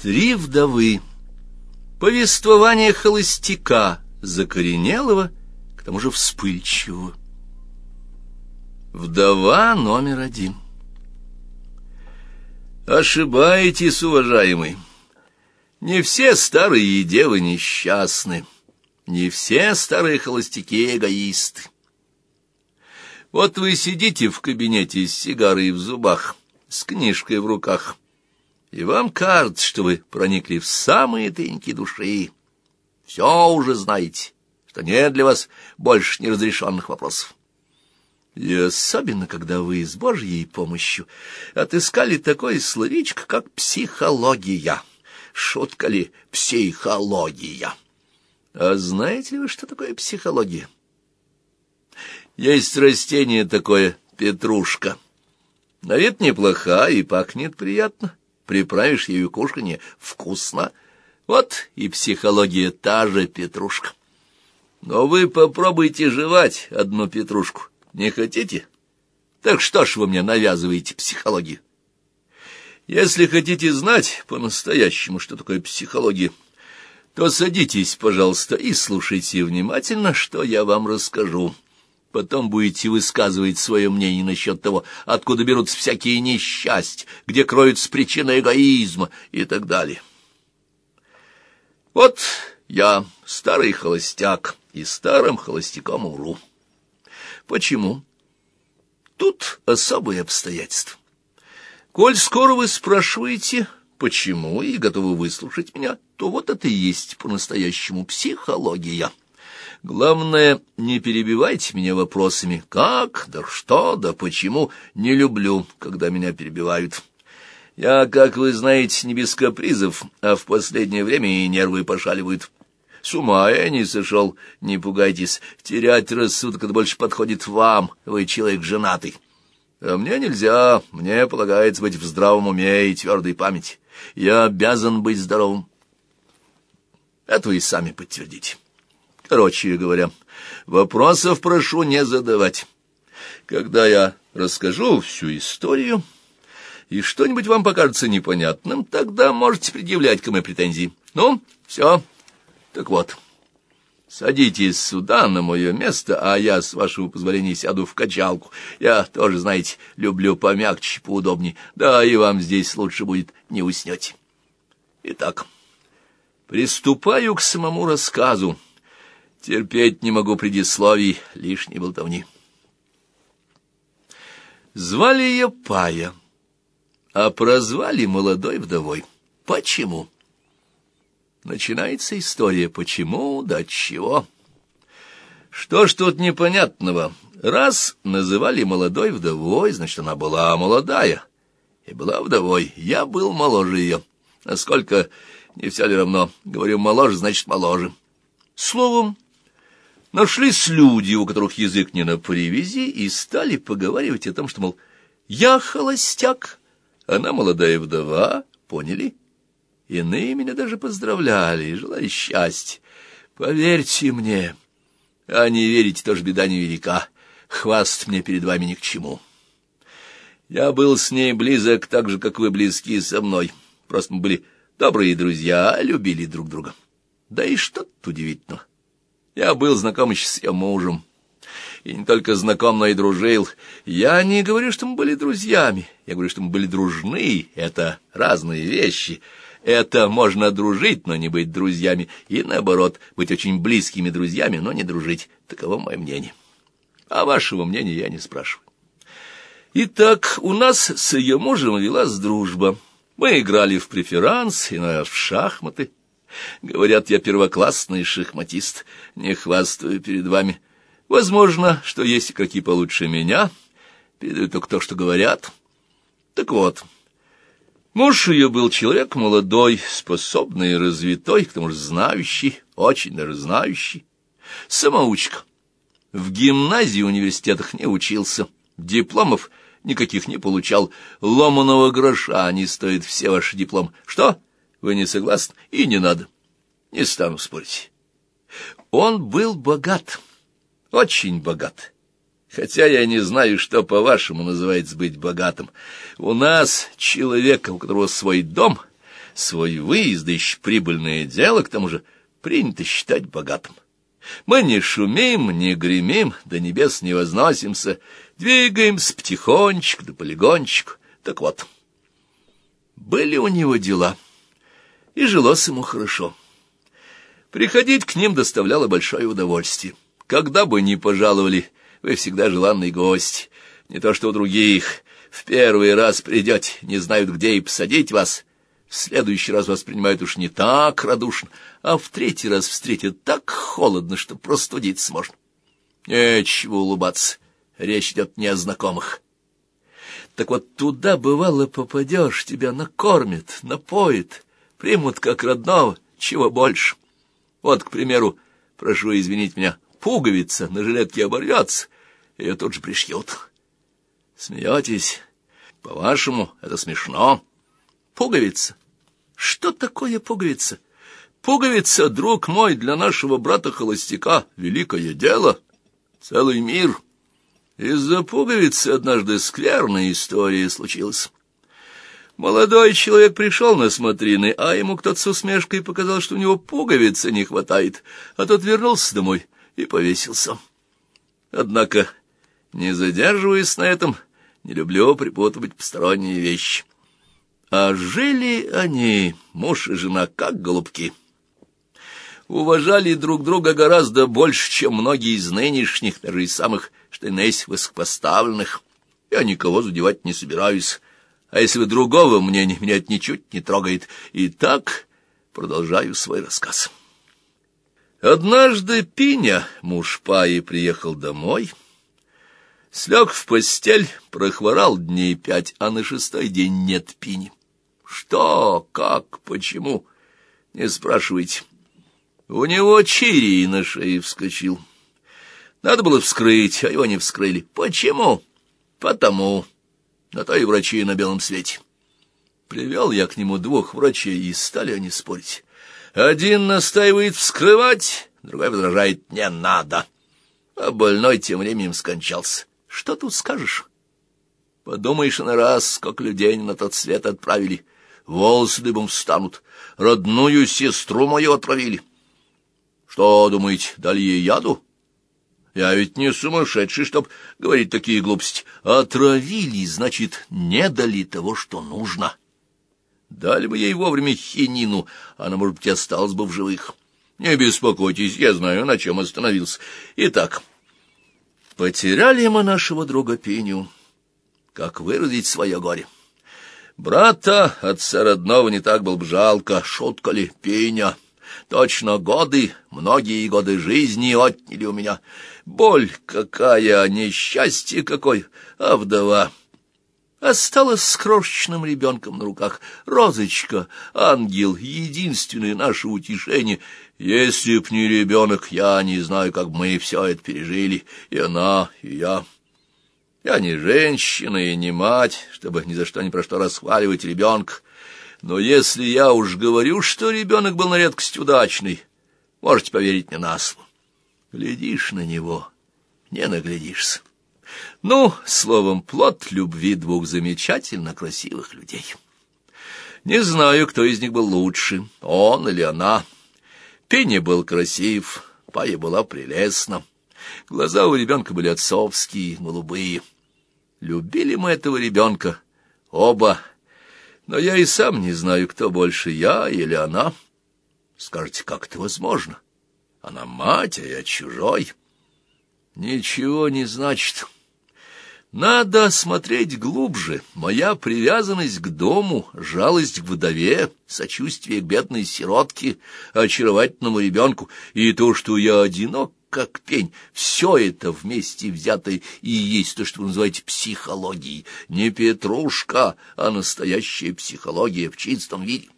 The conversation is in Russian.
Три вдовы. Повествование холостяка, закоренелого, к тому же вспыльчивого. Вдова номер один. Ошибаетесь, уважаемый. Не все старые девы несчастны, не все старые холостяки эгоисты. Вот вы сидите в кабинете с сигарой в зубах, с книжкой в руках, и вам кажется, что вы проникли в самые тыньки души. Все уже знаете, что нет для вас больше неразрешенных вопросов. И особенно, когда вы с Божьей помощью отыскали такое словечко, как психология. Шутка ли психология? А знаете ли вы, что такое психология? Есть растение такое, петрушка. На вид неплоха и пахнет приятно приправишь ею кушанье вкусно. Вот и психология та же петрушка. Но вы попробуйте жевать одну петрушку. Не хотите? Так что ж вы мне навязываете психологию? Если хотите знать по-настоящему, что такое психология, то садитесь, пожалуйста, и слушайте внимательно, что я вам расскажу. Потом будете высказывать свое мнение насчет того, откуда берутся всякие несчастья, где кроются причины эгоизма и так далее. Вот я старый холостяк, и старым холостяком умру. Почему? Тут особые обстоятельства. Коль скоро вы спрашиваете, почему, и готовы выслушать меня, то вот это и есть по-настоящему психология. Главное, не перебивайте меня вопросами «как?», «да что?», «да почему?». Не люблю, когда меня перебивают. Я, как вы знаете, не без капризов, а в последнее время и нервы пошаливают. С ума я не сошел, не пугайтесь. Терять рассудок это больше подходит вам, вы человек женатый. А мне нельзя, мне полагается быть в здравом уме и твердой памяти. Я обязан быть здоровым. Это вы и сами подтвердите. Короче говоря, вопросов прошу не задавать. Когда я расскажу всю историю, и что-нибудь вам покажется непонятным, тогда можете предъявлять ко мне претензии. Ну, все. Так вот, садитесь сюда, на мое место, а я, с вашего позволения, сяду в качалку. Я тоже, знаете, люблю помягче, поудобнее. Да, и вам здесь лучше будет не уснете. Итак, приступаю к самому рассказу. Терпеть не могу предисловий, лишней болтовни. Звали ее Пая, а прозвали молодой вдовой. Почему? Начинается история «почему, да чего». Что ж тут непонятного? Раз называли молодой вдовой, значит, она была молодая. И была вдовой. Я был моложе ее. Насколько, не все ли равно. Говорю, моложе, значит, моложе. Словом, Нашлись люди, у которых язык не на привязи, и стали поговаривать о том, что, мол, я холостяк, она молодая вдова, поняли? Иные меня даже поздравляли и желали счастья. Поверьте мне, а не верите, тоже беда невелика. Хваст мне перед вами ни к чему. Я был с ней близок так же, как вы близки со мной. Просто мы были добрые друзья, любили друг друга. Да и что тут удивительного? Я был знаком еще с ее мужем. И не только знаком, но и дружил. Я не говорю, что мы были друзьями. Я говорю, что мы были дружны. Это разные вещи. Это можно дружить, но не быть друзьями. И наоборот, быть очень близкими друзьями, но не дружить. Таково мое мнение. А вашего мнения я не спрашиваю. Итак, у нас с ее мужем велась дружба. Мы играли в преферанс, иногда в шахматы. Говорят, я первоклассный шахматист, не хвастаю перед вами. Возможно, что есть какие получше меня, передаю только то, что говорят. Так вот, муж ее был человек молодой, способный и развитой, к тому же знающий, очень даже знающий, самоучка. В гимназии университетах не учился, дипломов никаких не получал, ломаного гроша не стоит все ваши дипломы. Что? Вы не согласны? И не надо. Не стану спорить. Он был богат, очень богат. Хотя я не знаю, что по-вашему называется быть богатым. У нас человека, у которого свой дом, свой выезд, еще прибыльное дело, к тому же принято считать богатым. Мы не шумим, не гремим, до небес не возносимся, двигаемся потихонечку да полигончику. Так вот, были у него дела, и жилось ему хорошо. Приходить к ним доставляло большое удовольствие. Когда бы ни пожаловали, вы всегда желанный гость, не то что у других. В первый раз придете, не знают, где и посадить вас, в следующий раз вас принимают уж не так радушно, а в третий раз встретят так холодно, что простудиться можно. Нечего улыбаться, речь идет не о знакомых. Так вот туда, бывало, попадешь, тебя накормят, напоят, примут как родного, чего больше. Вот, к примеру, прошу извинить меня, пуговица на жилетке оборвется, ее тут же пришьют. Смеетесь? По-вашему, это смешно? Пуговица. Что такое пуговица? Пуговица, друг мой, для нашего брата-холостяка великое дело. Целый мир. Из-за пуговицы однажды скверная история случилась. Молодой человек пришел на смотрины, а ему кто-то с усмешкой показал, что у него пуговицы не хватает, а тот вернулся домой и повесился. Однако, не задерживаясь на этом, не люблю припутывать посторонние вещи. А жили они, муж и жена, как голубки. Уважали друг друга гораздо больше, чем многие из нынешних, даже из самых, что высокопоставленных. Я никого задевать не собираюсь. А если вы другого мнения, меня это ничуть не трогает. И так продолжаю свой рассказ. Однажды Пиня, муж Паи, приехал домой, слег в постель, прохворал дней пять, а на шестой день нет Пини. Что, как, почему? Не спрашивайте. У него чирий на шее вскочил. Надо было вскрыть, а его не вскрыли. Почему? Потому. На то и врачи на белом свете. Привел я к нему двух врачей, и стали они спорить. Один настаивает вскрывать, другой возражает «не надо». А больной тем временем скончался. Что тут скажешь? Подумаешь на раз, как людей на тот свет отправили — волосы дыбом встанут. Родную сестру мою отравили. Что, думаете, дали ей яду? Я ведь не сумасшедший, чтоб говорить такие глупости. Отравили, значит, не дали того, что нужно. Дали бы ей вовремя хинину, она, может быть, осталась бы в живых. Не беспокойтесь, я знаю, на чем остановился. Итак, потеряли мы нашего друга Пеню. Как выразить свое горе? Брата отца родного не так был бы жалко, шутка ли, пеня. Точно годы, многие годы жизни отняли у меня. Боль какая, несчастье какой, а вдова. Осталась с крошечным ребенком на руках. Розочка, ангел, единственное наше утешение. Если б не ребенок, я не знаю, как мы все это пережили, и она, и я. Я не женщина и не мать, чтобы ни за что ни про что расхваливать ребенка. Но если я уж говорю, что ребенок был на редкость удачный, можете поверить мне на слово. Глядишь на него, не наглядишься. Ну, словом, плод любви двух замечательно красивых людей. Не знаю, кто из них был лучше, он или она. Пенни был красив, Пая была прелестна. Глаза у ребенка были отцовские, голубые. Любили мы этого ребенка, оба, но я и сам не знаю, кто больше, я или она. Скажите, как это возможно? Она мать, а я чужой. Ничего не значит. Надо смотреть глубже. Моя привязанность к дому, жалость к вдове, сочувствие к бедной сиротке, очаровательному ребенку и то, что я одинок, как пень. Все это вместе взятое и есть то, что вы называете психологией. Не петрушка, а настоящая психология в чистом виде.